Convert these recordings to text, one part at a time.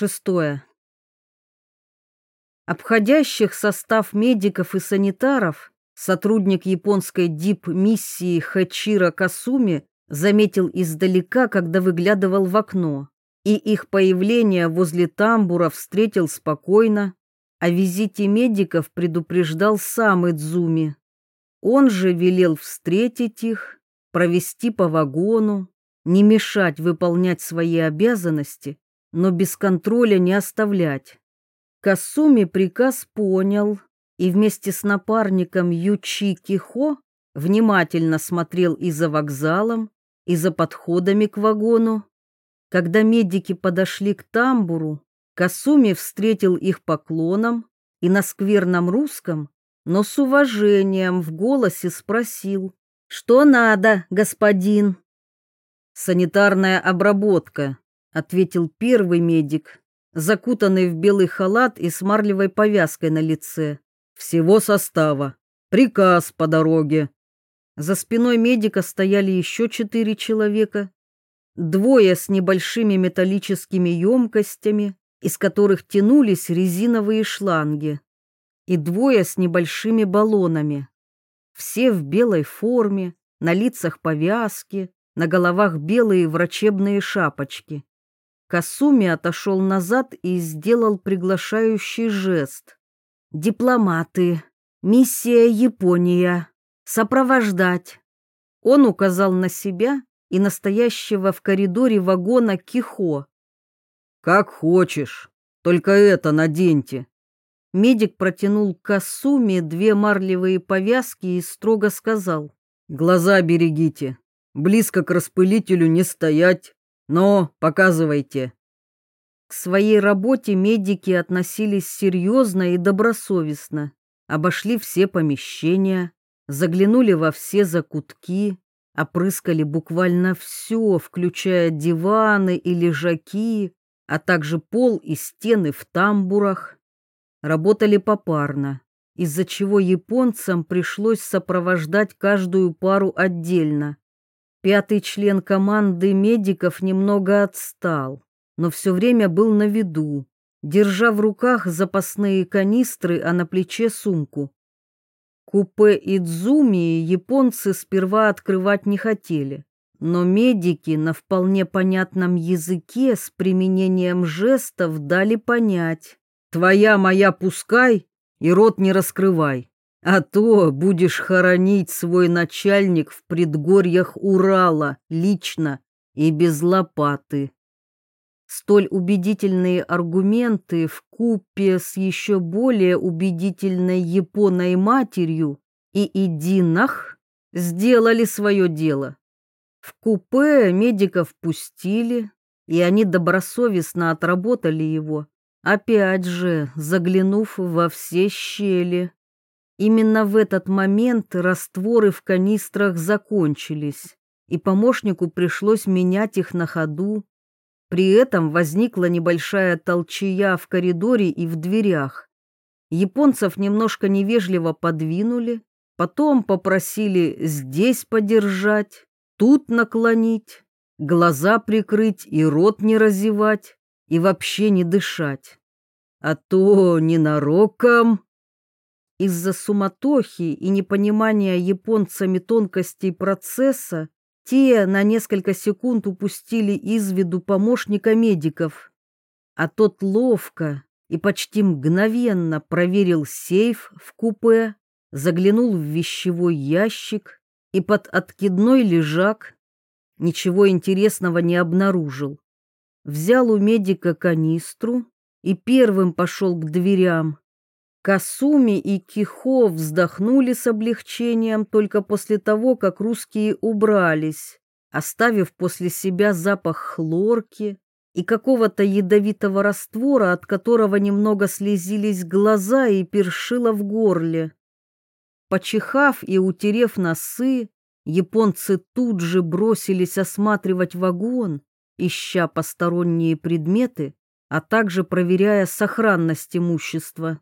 Шестое. Обходящих состав медиков и санитаров сотрудник японской дип-миссии Хачира Касуми заметил издалека, когда выглядывал в окно, и их появление возле тамбура встретил спокойно. О визите медиков предупреждал сам Идзуми. Он же велел встретить их, провести по вагону, не мешать выполнять свои обязанности, но без контроля не оставлять. Касуми приказ понял и вместе с напарником Ючи Кихо внимательно смотрел и за вокзалом, и за подходами к вагону. Когда медики подошли к тамбуру, Касуми встретил их поклоном и на скверном русском, но с уважением в голосе спросил, «Что надо, господин?» «Санитарная обработка», — ответил первый медик, закутанный в белый халат и с марлевой повязкой на лице. «Всего состава. Приказ по дороге». За спиной медика стояли еще четыре человека. Двое с небольшими металлическими емкостями, из которых тянулись резиновые шланги, и двое с небольшими баллонами. Все в белой форме, на лицах повязки, на головах белые врачебные шапочки. Касуми отошел назад и сделал приглашающий жест. «Дипломаты, миссия Япония, сопровождать». Он указал на себя и настоящего в коридоре вагона Кихо. «Как хочешь, только это наденьте», Медик протянул к Касуме две марлевые повязки и строго сказал. «Глаза берегите, близко к распылителю не стоять, но показывайте». К своей работе медики относились серьезно и добросовестно, обошли все помещения, заглянули во все закутки, опрыскали буквально все, включая диваны и лежаки, а также пол и стены в тамбурах работали попарно, из-за чего японцам пришлось сопровождать каждую пару отдельно. Пятый член команды медиков немного отстал, но все время был на виду, держа в руках запасные канистры, а на плече сумку. Купе Идзуми японцы сперва открывать не хотели, но медики на вполне понятном языке с применением жестов дали понять, Твоя моя пускай и рот не раскрывай, а то будешь хоронить свой начальник в предгорьях Урала лично и без лопаты. Столь убедительные аргументы в купе с еще более убедительной японой матерью и Идинах сделали свое дело. В купе медиков пустили, и они добросовестно отработали его, опять же заглянув во все щели. Именно в этот момент растворы в канистрах закончились, и помощнику пришлось менять их на ходу. При этом возникла небольшая толчая в коридоре и в дверях. Японцев немножко невежливо подвинули, потом попросили здесь подержать, тут наклонить, глаза прикрыть и рот не разевать и вообще не дышать. А то ненароком. Из-за суматохи и непонимания японцами тонкостей процесса те на несколько секунд упустили из виду помощника медиков. А тот ловко и почти мгновенно проверил сейф в купе, заглянул в вещевой ящик и под откидной лежак. Ничего интересного не обнаружил взял у медика канистру и первым пошел к дверям. Касуми и Кихо вздохнули с облегчением только после того, как русские убрались, оставив после себя запах хлорки и какого-то ядовитого раствора, от которого немного слезились глаза и першило в горле. Почихав и утерев носы, японцы тут же бросились осматривать вагон, ища посторонние предметы, а также проверяя сохранность имущества.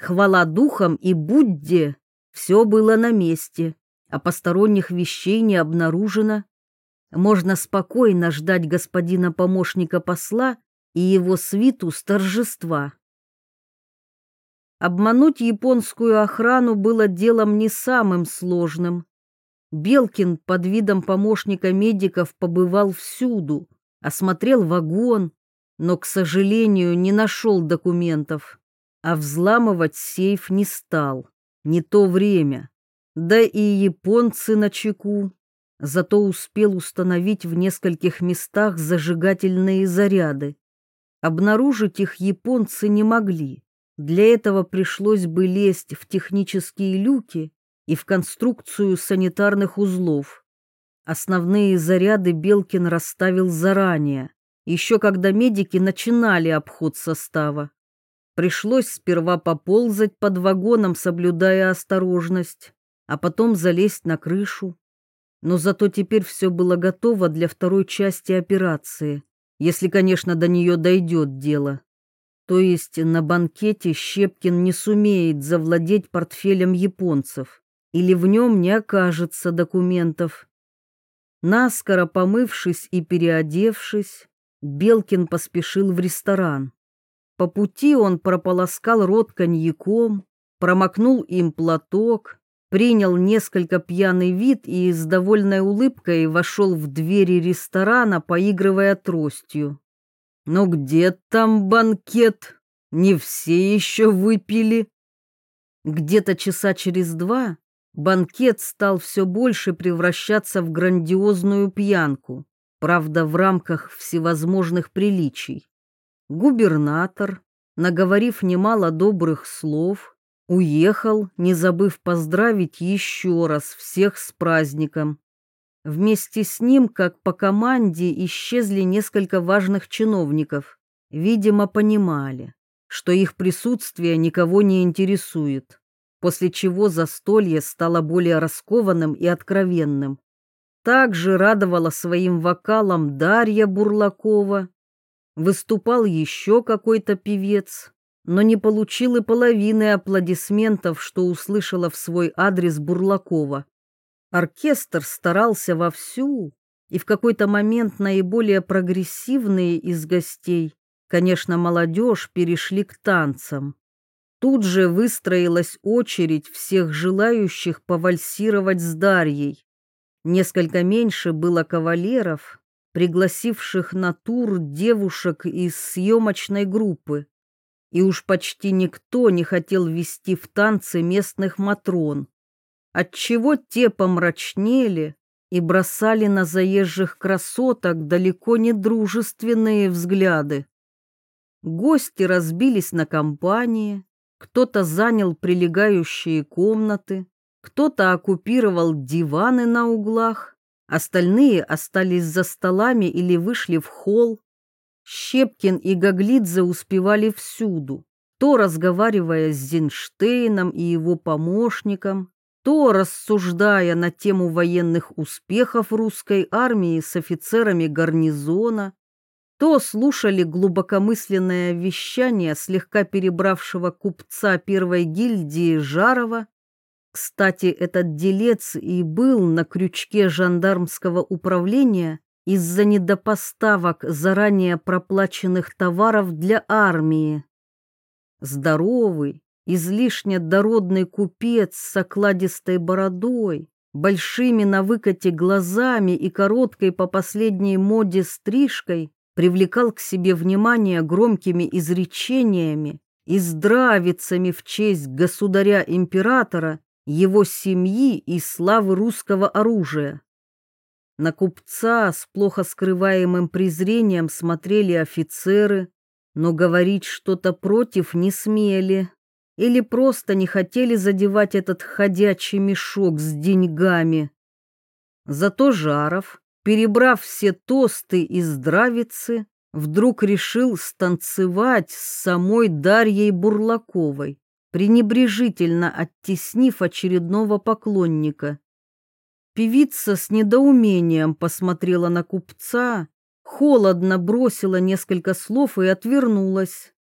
Хвала духам и Будде, все было на месте, а посторонних вещей не обнаружено. Можно спокойно ждать господина помощника посла и его свиту с торжества. Обмануть японскую охрану было делом не самым сложным. Белкин под видом помощника медиков побывал всюду, осмотрел вагон, но, к сожалению, не нашел документов, а взламывать сейф не стал. Не то время. Да и японцы на чеку. Зато успел установить в нескольких местах зажигательные заряды. Обнаружить их японцы не могли. Для этого пришлось бы лезть в технические люки и в конструкцию санитарных узлов. Основные заряды Белкин расставил заранее, еще когда медики начинали обход состава. Пришлось сперва поползать под вагоном, соблюдая осторожность, а потом залезть на крышу. Но зато теперь все было готово для второй части операции, если, конечно, до нее дойдет дело. То есть на банкете Щепкин не сумеет завладеть портфелем японцев, или в нем не окажется документов. Наскоро помывшись и переодевшись, Белкин поспешил в ресторан. По пути он прополоскал рот коньяком, промокнул им платок, принял несколько пьяный вид и с довольной улыбкой вошел в двери ресторана, поигрывая тростью. «Ну где там банкет? Не все еще выпили?» Где-то часа через два банкет стал все больше превращаться в грандиозную пьянку, правда, в рамках всевозможных приличий. Губернатор, наговорив немало добрых слов, уехал, не забыв поздравить еще раз всех с праздником. Вместе с ним, как по команде, исчезли несколько важных чиновников. Видимо, понимали, что их присутствие никого не интересует, после чего застолье стало более раскованным и откровенным. Также радовала своим вокалом Дарья Бурлакова. Выступал еще какой-то певец, но не получил и половины аплодисментов, что услышала в свой адрес Бурлакова. Оркестр старался вовсю, и в какой-то момент наиболее прогрессивные из гостей, конечно, молодежь, перешли к танцам. Тут же выстроилась очередь всех желающих повальсировать с Дарьей. Несколько меньше было кавалеров, пригласивших на тур девушек из съемочной группы. И уж почти никто не хотел вести в танцы местных матрон отчего те помрачнели и бросали на заезжих красоток далеко не дружественные взгляды. Гости разбились на компании, кто-то занял прилегающие комнаты, кто-то оккупировал диваны на углах, остальные остались за столами или вышли в холл. Щепкин и Гаглидзе успевали всюду, то разговаривая с Зинштейном и его помощником, то рассуждая на тему военных успехов русской армии с офицерами гарнизона, то слушали глубокомысленное вещание слегка перебравшего купца первой гильдии Жарова. Кстати, этот делец и был на крючке жандармского управления из-за недопоставок заранее проплаченных товаров для армии. Здоровый, излишне дородный купец с окладистой бородой, большими на выкате глазами и короткой по последней моде стрижкой привлекал к себе внимание громкими изречениями и здравицами в честь государя-императора, его семьи и славы русского оружия. На купца с плохо скрываемым презрением смотрели офицеры, но говорить что-то против не смели или просто не хотели задевать этот ходячий мешок с деньгами. Зато Жаров, перебрав все тосты и здравицы, вдруг решил станцевать с самой Дарьей Бурлаковой, пренебрежительно оттеснив очередного поклонника. Певица с недоумением посмотрела на купца, холодно бросила несколько слов и отвернулась.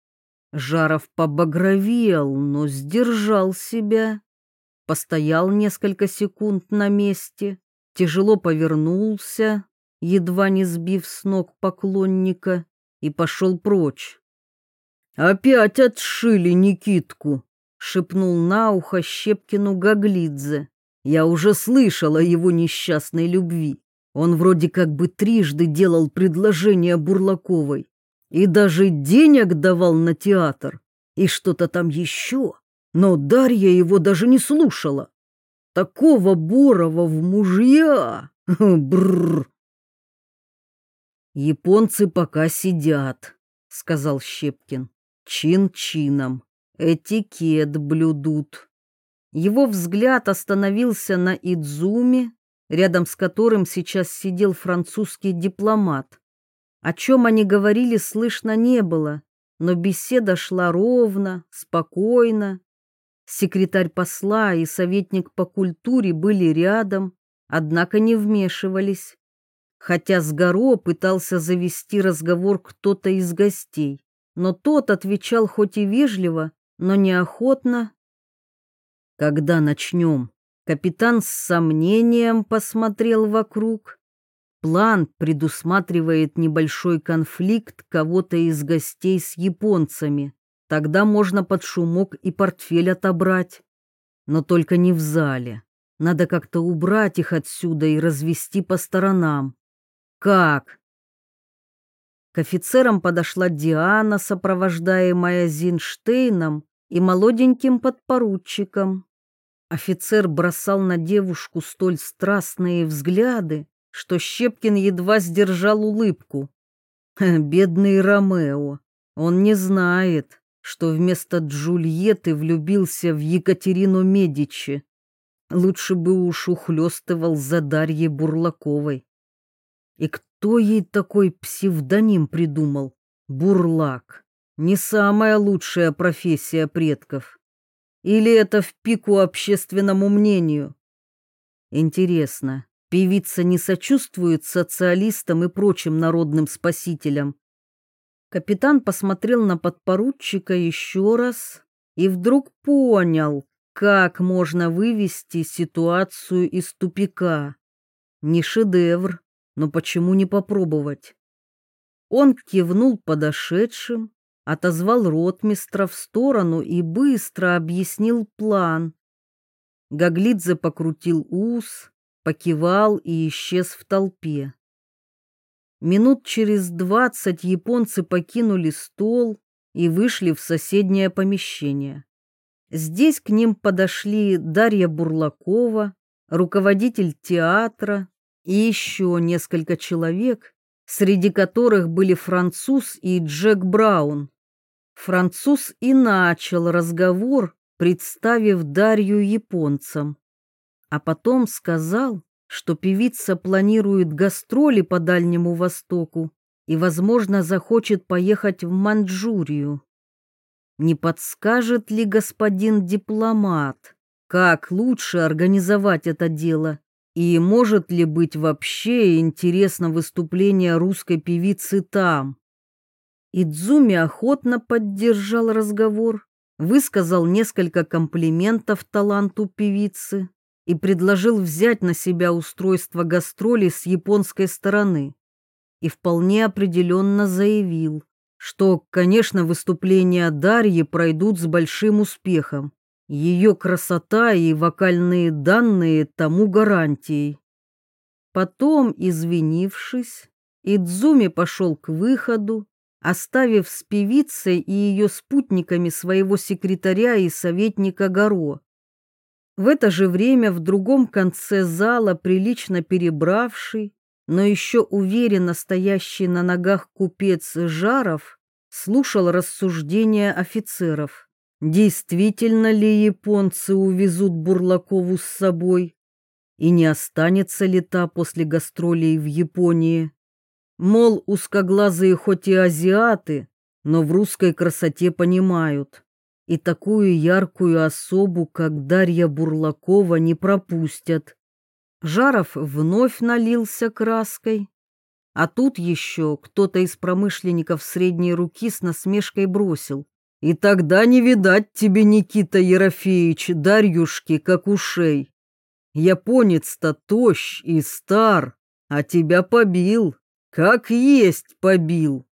Жаров побагровел, но сдержал себя. Постоял несколько секунд на месте, тяжело повернулся, едва не сбив с ног поклонника, и пошел прочь. «Опять отшили Никитку!» — шепнул на ухо Щепкину Гаглидзе. «Я уже слышал о его несчастной любви. Он вроде как бы трижды делал предложение Бурлаковой и даже денег давал на театр и что-то там еще, но Дарья его даже не слушала. Такого Борова в мужья! Бррр! Японцы пока сидят, сказал Щепкин. Чин-чином. Этикет блюдут. Его взгляд остановился на Идзуме, рядом с которым сейчас сидел французский дипломат. О чем они говорили, слышно не было, но беседа шла ровно, спокойно. Секретарь посла и советник по культуре были рядом, однако не вмешивались. Хотя Сгаро пытался завести разговор кто-то из гостей, но тот отвечал хоть и вежливо, но неохотно. «Когда начнем?» Капитан с сомнением посмотрел вокруг. План предусматривает небольшой конфликт кого-то из гостей с японцами. Тогда можно под шумок и портфель отобрать. Но только не в зале. Надо как-то убрать их отсюда и развести по сторонам. Как? К офицерам подошла Диана, сопровождаемая Зинштейном и молоденьким подпоручиком. Офицер бросал на девушку столь страстные взгляды, что Щепкин едва сдержал улыбку. Бедный Ромео, он не знает, что вместо Джульетты влюбился в Екатерину Медичи. Лучше бы уж ухлёстывал за Дарьей Бурлаковой. И кто ей такой псевдоним придумал? Бурлак. Не самая лучшая профессия предков. Или это в пику общественному мнению? Интересно, Певица не сочувствует социалистам и прочим народным спасителям. Капитан посмотрел на подпоручика еще раз и вдруг понял, как можно вывести ситуацию из тупика. Не шедевр, но почему не попробовать? Он кивнул подошедшим, отозвал ротмистра в сторону и быстро объяснил план. Гаглидзе покрутил ус, покивал и исчез в толпе. Минут через двадцать японцы покинули стол и вышли в соседнее помещение. Здесь к ним подошли Дарья Бурлакова, руководитель театра и еще несколько человек, среди которых были француз и Джек Браун. Француз и начал разговор, представив Дарью японцам а потом сказал, что певица планирует гастроли по Дальнему Востоку и, возможно, захочет поехать в Манчжурию. Не подскажет ли господин дипломат, как лучше организовать это дело, и может ли быть вообще интересно выступление русской певицы там? Идзуми охотно поддержал разговор, высказал несколько комплиментов таланту певицы и предложил взять на себя устройство гастролей с японской стороны. И вполне определенно заявил, что, конечно, выступления Дарьи пройдут с большим успехом. Ее красота и вокальные данные тому гарантией. Потом, извинившись, Идзуми пошел к выходу, оставив с певицей и ее спутниками своего секретаря и советника Горо. В это же время в другом конце зала, прилично перебравший, но еще уверенно стоящий на ногах купец Жаров, слушал рассуждения офицеров. Действительно ли японцы увезут Бурлакову с собой? И не останется ли та после гастролей в Японии? Мол, узкоглазые хоть и азиаты, но в русской красоте понимают и такую яркую особу, как Дарья Бурлакова, не пропустят. Жаров вновь налился краской. А тут еще кто-то из промышленников средней руки с насмешкой бросил. «И тогда не видать тебе, Никита Ерофеевич, Дарьюшки, как ушей. Японец-то тощ и стар, а тебя побил, как есть побил».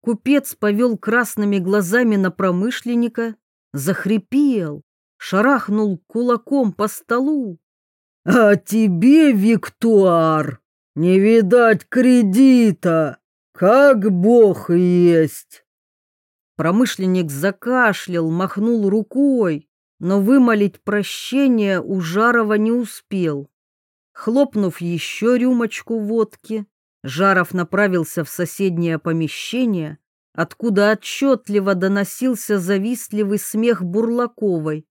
Купец повел красными глазами на промышленника, захрипел, шарахнул кулаком по столу. «А тебе, Виктуар, не видать кредита, как бог есть!» Промышленник закашлял, махнул рукой, но вымолить прощение у Жарова не успел. Хлопнув еще рюмочку водки, Жаров направился в соседнее помещение, откуда отчетливо доносился завистливый смех Бурлаковой.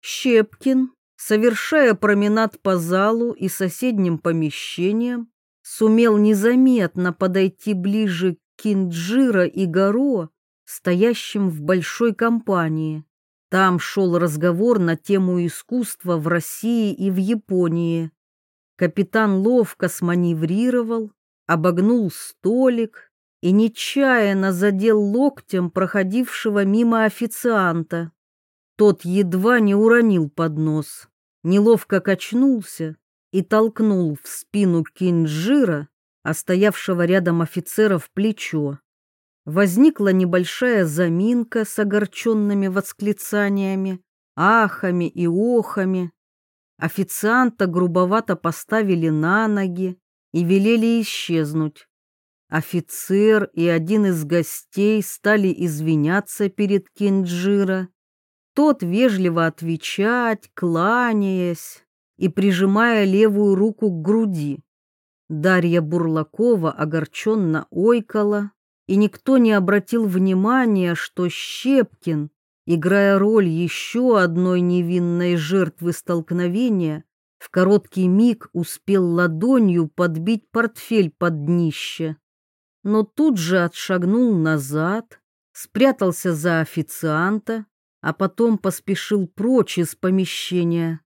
Щепкин, совершая променад по залу и соседним помещениям, сумел незаметно подойти ближе к Кинджира и Горо, стоящим в большой компании. Там шел разговор на тему искусства в России и в Японии. Капитан ловко сманеврировал, обогнул столик и нечаянно задел локтем проходившего мимо официанта. Тот едва не уронил поднос, неловко качнулся и толкнул в спину кинжира, а стоявшего рядом офицера в плечо. Возникла небольшая заминка с огорченными восклицаниями, ахами и охами. Официанта грубовато поставили на ноги и велели исчезнуть. Офицер и один из гостей стали извиняться перед Кинджира. Тот вежливо отвечать, кланяясь и прижимая левую руку к груди. Дарья Бурлакова огорченно ойкала, и никто не обратил внимания, что Щепкин играя роль еще одной невинной жертвы столкновения, в короткий миг успел ладонью подбить портфель под днище. Но тут же отшагнул назад, спрятался за официанта, а потом поспешил прочь из помещения.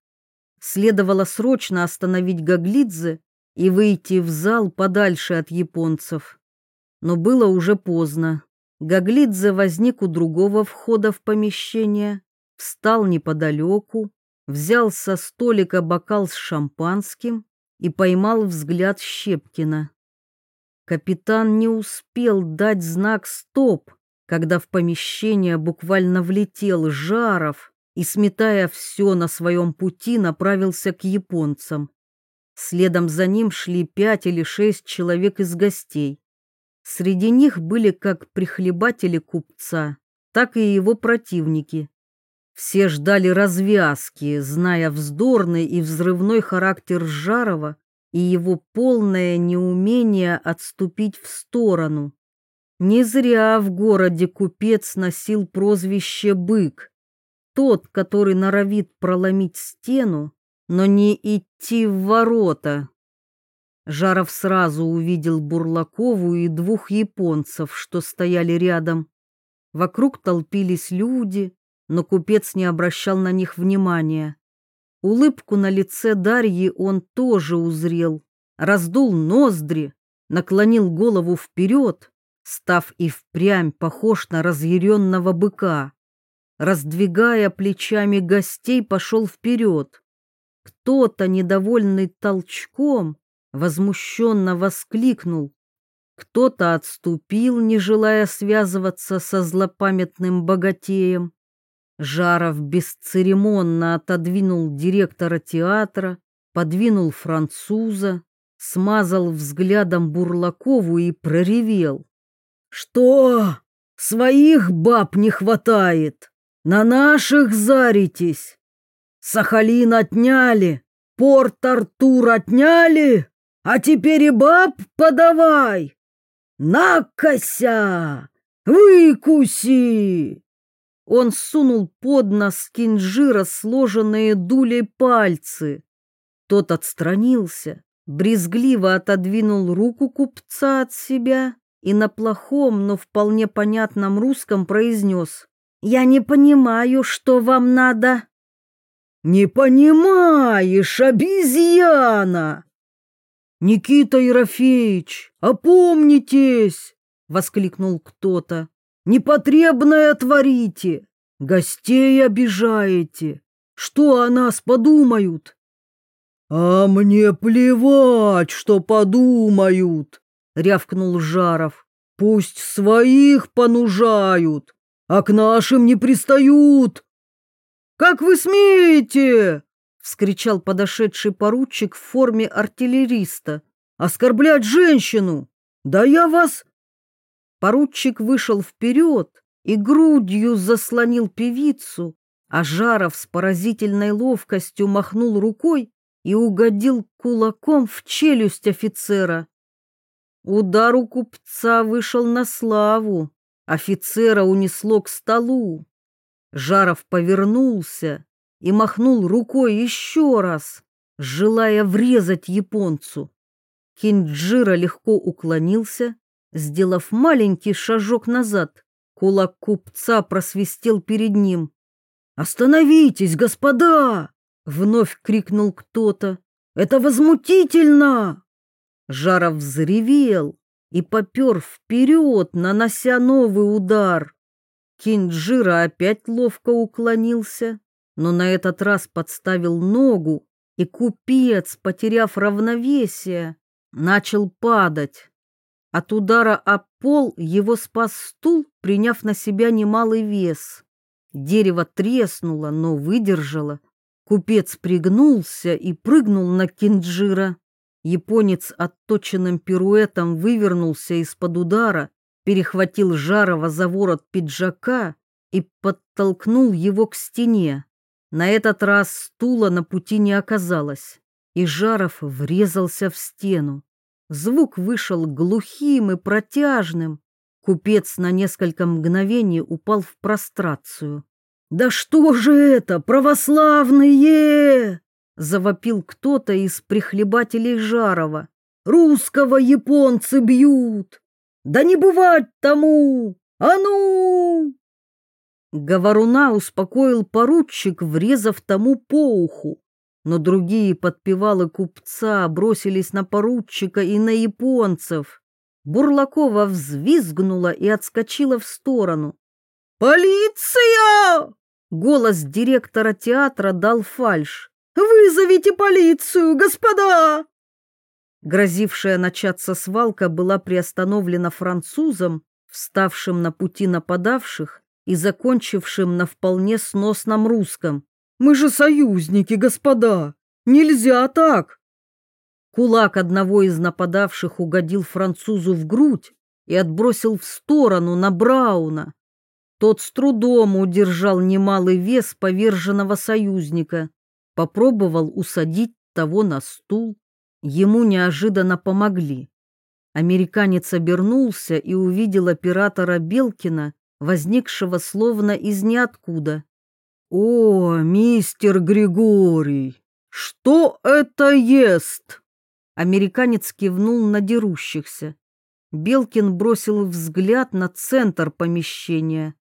Следовало срочно остановить Гаглидзе и выйти в зал подальше от японцев. Но было уже поздно. Гаглидзе возник у другого входа в помещение, встал неподалеку, взял со столика бокал с шампанским и поймал взгляд Щепкина. Капитан не успел дать знак «стоп», когда в помещение буквально влетел Жаров и, сметая все на своем пути, направился к японцам. Следом за ним шли пять или шесть человек из гостей. Среди них были как прихлебатели купца, так и его противники. Все ждали развязки, зная вздорный и взрывной характер Жарова и его полное неумение отступить в сторону. Не зря в городе купец носил прозвище «бык», тот, который норовит проломить стену, но не идти в ворота. Жаров сразу увидел Бурлакову и двух японцев, что стояли рядом. Вокруг толпились люди, но купец не обращал на них внимания. Улыбку на лице Дарьи он тоже узрел, раздул ноздри, наклонил голову вперед, став и впрямь похож на разъяренного быка. Раздвигая плечами гостей, пошел вперед. Кто-то, недовольный толчком, возмущенно воскликнул. Кто-то отступил, не желая связываться со злопамятным богатеем. Жаров бесцеремонно отодвинул директора театра, подвинул француза, смазал взглядом Бурлакову и проревел. «Что? Своих баб не хватает? На наших заритесь? Сахалин отняли, порт Артур отняли?» А теперь и баб подавай! Накося! Выкуси!» Он сунул под нос кинжира сложенные дулей пальцы. Тот отстранился, брезгливо отодвинул руку купца от себя и на плохом, но вполне понятном русском произнес «Я не понимаю, что вам надо». «Не понимаешь, обезьяна!» «Никита Ерофеевич, опомнитесь!» — воскликнул кто-то. «Непотребное творите! Гостей обижаете! Что о нас подумают?» «А мне плевать, что подумают!» — рявкнул Жаров. Пусть своих понужают, а к нашим не пристают. Как вы смеете? Вскричал подошедший поручик в форме артиллериста. Оскорблять женщину! Да я вас... Поручик вышел вперед и грудью заслонил певицу, а Жаров с поразительной ловкостью махнул рукой и угодил кулаком в челюсть офицера. Удар у купца вышел на славу, офицера унесло к столу. Жаров повернулся и махнул рукой еще раз, желая врезать японцу. Кинджира легко уклонился, сделав маленький шажок назад. Кулак купца просвистел перед ним. «Остановитесь, господа!» — вновь крикнул кто-то. «Это возмутительно!» Жаров взревел и попер вперед, нанося новый удар. Кинджира опять ловко уклонился, но на этот раз подставил ногу, и купец, потеряв равновесие, начал падать. От удара о пол его спас стул, приняв на себя немалый вес. Дерево треснуло, но выдержало. Купец пригнулся и прыгнул на Кинджира. Японец отточенным пируэтом вывернулся из-под удара, перехватил Жарова за ворот пиджака и подтолкнул его к стене. На этот раз стула на пути не оказалось, и Жаров врезался в стену. Звук вышел глухим и протяжным. Купец на несколько мгновений упал в прострацию. «Да что же это, православные!» Завопил кто-то из прихлебателей Жарова. «Русского японцы бьют! Да не бывать тому! А ну!» Говоруна успокоил поручик, врезав тому по уху. Но другие подпевалы купца бросились на поручика и на японцев. Бурлакова взвизгнула и отскочила в сторону. «Полиция!» Голос директора театра дал фальш. «Вызовите полицию, господа!» Грозившая начаться свалка была приостановлена французом, вставшим на пути нападавших и закончившим на вполне сносном русском. «Мы же союзники, господа! Нельзя так!» Кулак одного из нападавших угодил французу в грудь и отбросил в сторону на Брауна. Тот с трудом удержал немалый вес поверженного союзника, попробовал усадить того на стул. Ему неожиданно помогли. Американец обернулся и увидел оператора Белкина, возникшего словно из ниоткуда. «О, мистер Григорий, что это ест?» Американец кивнул на дерущихся. Белкин бросил взгляд на центр помещения.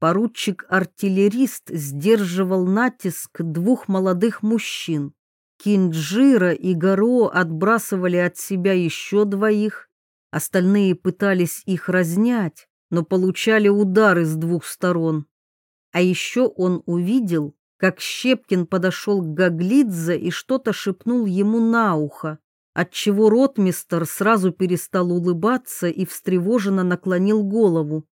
Поручик-артиллерист сдерживал натиск двух молодых мужчин. Кинджира и Горо отбрасывали от себя еще двоих. Остальные пытались их разнять, но получали удары с двух сторон. А еще он увидел, как Щепкин подошел к Гаглидзе и что-то шепнул ему на ухо, отчего ротмистер сразу перестал улыбаться и встревоженно наклонил голову.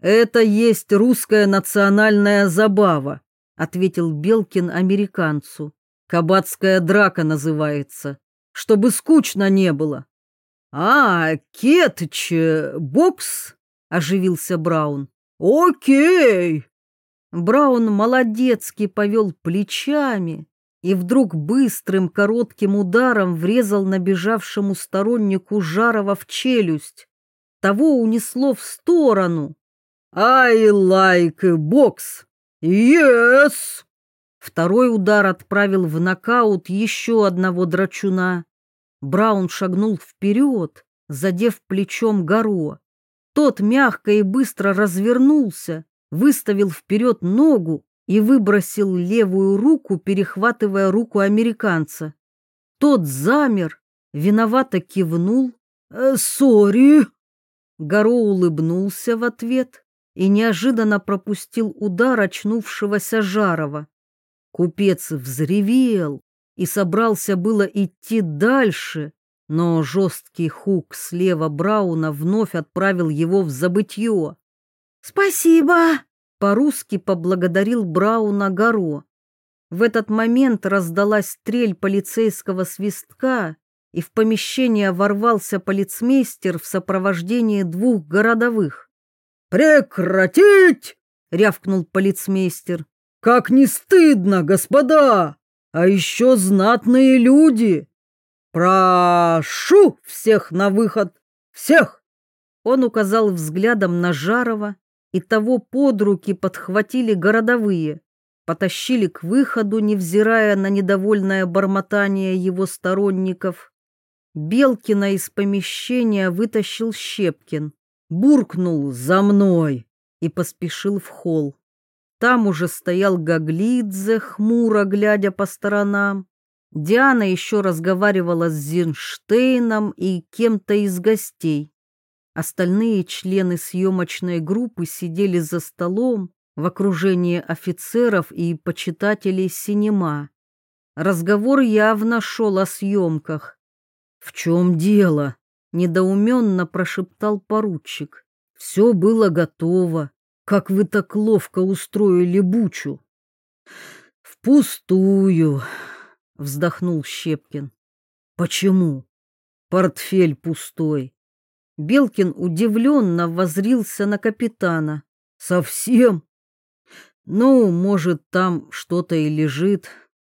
«Это есть русская национальная забава», — ответил Белкин американцу. «Кабацкая драка называется, чтобы скучно не было». «А, кетч, бокс?» — оживился Браун. «Окей». Браун молодецки повел плечами и вдруг быстрым коротким ударом врезал набежавшему стороннику Жарова в челюсть. Того унесло в сторону. I like box. Yes. Второй удар отправил в нокаут еще одного драчуна. Браун шагнул вперед, задев плечом Горо. Тот мягко и быстро развернулся, выставил вперед ногу и выбросил левую руку, перехватывая руку американца. Тот замер, виновато кивнул. «Сори!» «Э, Горо улыбнулся в ответ и неожиданно пропустил удар очнувшегося Жарова. Купец взревел и собрался было идти дальше, но жесткий хук слева Брауна вновь отправил его в забытье. «Спасибо!» — по-русски поблагодарил Брауна Горо. В этот момент раздалась стрель полицейского свистка, и в помещение ворвался полицмейстер в сопровождении двух городовых. «Прекратить!» — рявкнул полицмейстер. «Как не стыдно, господа! А еще знатные люди! Прошу всех на выход! Всех!» Он указал взглядом на Жарова, и того под руки подхватили городовые, потащили к выходу, невзирая на недовольное бормотание его сторонников. Белкина из помещения вытащил Щепкин, буркнул «За мной!» и поспешил в холл. Там уже стоял Гаглидзе, хмуро глядя по сторонам. Диана еще разговаривала с Зинштейном и кем-то из гостей. Остальные члены съемочной группы сидели за столом в окружении офицеров и почитателей синема. Разговор явно шел о съемках. «В чем дело?» — недоуменно прошептал поручик. «Все было готово. Как вы так ловко устроили бучу?» «Впустую», — вздохнул Щепкин. «Почему?» «Портфель пустой». Белкин удивленно возрился на капитана. «Совсем?» «Ну, может, там что-то и лежит,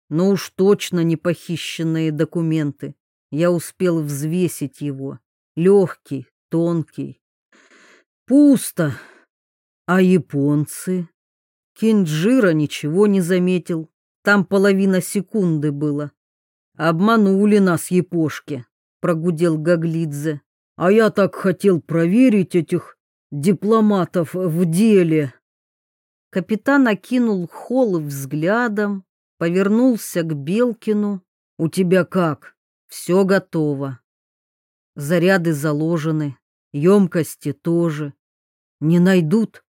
но уж точно не похищенные документы. Я успел взвесить его. Легкий, тонкий. Пусто. А японцы? Кинджира ничего не заметил. Там половина секунды было. Обманули нас япошки, прогудел Гаглидзе. А я так хотел проверить этих дипломатов в деле. Капитан окинул холл взглядом, повернулся к Белкину. У тебя как? Все готово. Заряды заложены, емкости тоже. Не найдут?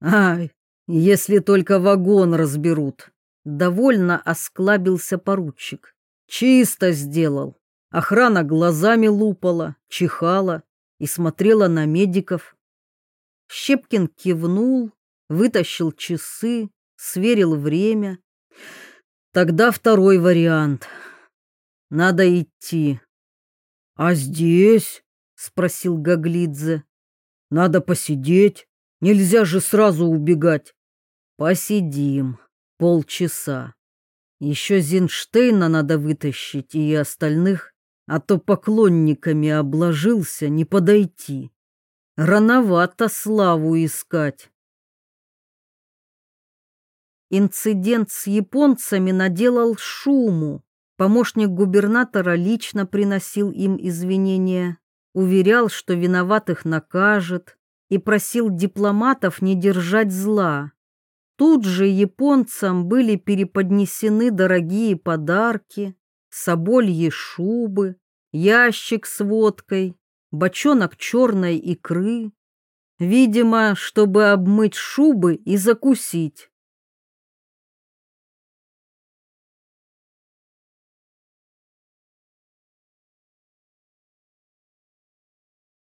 Ай, если только вагон разберут. Довольно осклабился поручик. Чисто сделал. Охрана глазами лупала, чихала и смотрела на медиков. Щепкин кивнул, вытащил часы, сверил время. Тогда второй вариант — надо идти. А здесь? спросил Гаглидзе. Надо посидеть. Нельзя же сразу убегать. Посидим. Полчаса. Еще Зинштейна надо вытащить и остальных, а то поклонниками обложился не подойти. Рановато славу искать. Инцидент с японцами наделал шуму. Помощник губернатора лично приносил им извинения, уверял, что виноватых накажет, и просил дипломатов не держать зла. Тут же японцам были переподнесены дорогие подарки, собольи шубы, ящик с водкой, бочонок черной икры. Видимо, чтобы обмыть шубы и закусить.